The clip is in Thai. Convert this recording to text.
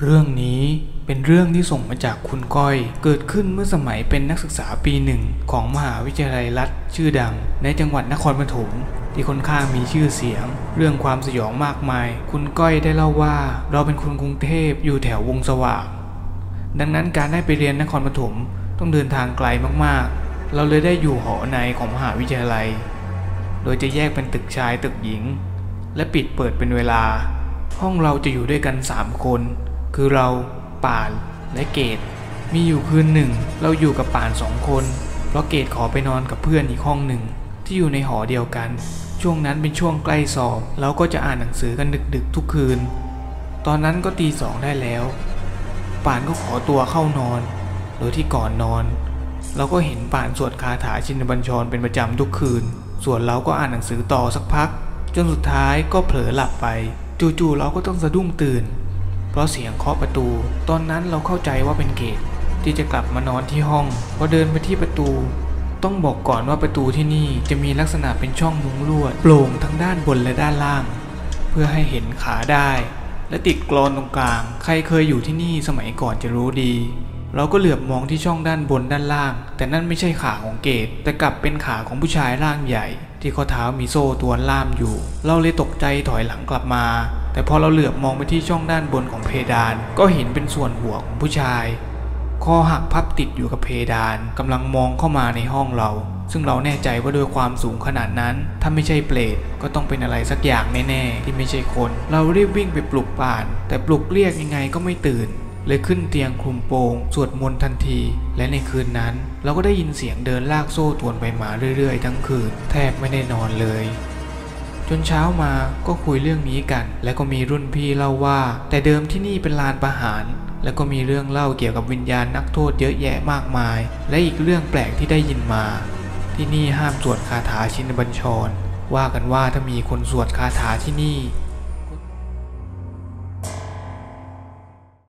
เรื่องนี้เป็นเรื่องที่ส่งมาจากคุณก้อย เกิดขึ้นเมื่อสมัยเป็นนักศึกษาปีหนึ่งของมหาวิทยาลัยรัฐชื่อดัง ในจังหวัดนครปฐมที่ค่อนข้างมีชื่อเสียง เรื่องความสยองมากมาย คุณก้อยได้เล่าว่า เราเป็นคนกรุงเทพอยู่แถววงสว่าง ดังนั้นการได้ไปเรียนนครปฐมต้องเดินทางไกลมากๆ เราเลยได้อยู่หอในของมหาวิทยาลัย โดยจะแยกเป็นตึกชายตึกหญิง และปิดเปิดเป็นเวลา ห้องเราจะอยู่ด้วยกัน3คน คือเราป่านและเกดมีอยู่คืนหนึ่ง เราอยู่กับป่านสองคน เพราะเกดขอไปนอนกับเพื่อนอีกห้องหนึ่ง ที่อยู่ในหอเดียวกัน ช่วงนั้นเป็นช่วงใกล้สอบ เราก็จะอ่านหนังสือกันดึกๆทุกคืน ตอนนั้นก็ตีสองได้แล้ว ป่านก็ขอตัวเข้านอน โดยที่ก่อนนอน เราก็เห็นป่านสวดคาถาชินบัญชรเป็นประจำทุกคืน ส่วนเราก็อ่านหนังสือต่อสักพัก จนสุดท้ายก็เผลอหลับไป จู่ๆเราก็ต้องสะดุ้งตื่น เพราะเสียงเคาะประตู ตอนนั้นเราเข้าใจว่าเป็นเกตที่จะกลับมานอนที่ห้อง พอเดินไปที่ประตู ต้องบอกก่อนว่าประตูที่นี่จะมีลักษณะเป็นช่องมุงลวดโปร่งทั้งด้านบนและด้านล่าง เพื่อให้เห็นขาได้ และติดกรอนตรงกลาง ใครเคยอยู่ที่นี่สมัยก่อนจะรู้ดี เราก็เหลือบมองที่ช่องด้านบนด้านล่าง แต่นั่นไม่ใช่ขาของเกตแต่กลับเป็นขาของผู้ชายร่างใหญ่ ที่ข้อเท้ามีโซ่ตัวล่ามอยู่ เราเลยตกใจถอยหลังกลับมา แต่พอเราเหลือบมองไปที่ช่องด้านบนของเพดาน ก็เห็นเป็นส่วนหัวของผู้ชายคอหักพับติดอยู่กับเพดานกำลังมองเข้ามาในห้องเรา ซึ่งเราแน่ใจว่าด้วยความสูงขนาดนั้น ถ้าไม่ใช่เปรตก็ต้องเป็นอะไรสักอย่างแน่ๆ ที่ไม่ใช่คน เรารีบวิ่งไปปลุกป่าน แต่ปลุกเรียกยังไงก็ไม่ตื่น เลยขึ้นเตียงคลุมโปง สวดมนต์ทันที และในคืนนั้น เราก็ได้ยินเสียงเดินลากโซ่ตวนไปมาเรื่อยๆ ทั้งคืน แทบไม่ได้นอนเลย นเช้ามาก็คุยเรื่องนี้กัน และก็มีรุ่นพี่เล่าว่า แต่เดิมที่นี่เป็นลานประหารแล้วก็มีเรื่องเล่าเกี่ยวกับวิญญาณนักโทษเยอะแยะมากมาย และอีกเรื่องแปลกที่ได้ยินมา ที่นี่ห้ามสวดคาถาชินบัญชร ว่ากันว่าถ้ามีคนสวดคาถาที่นี่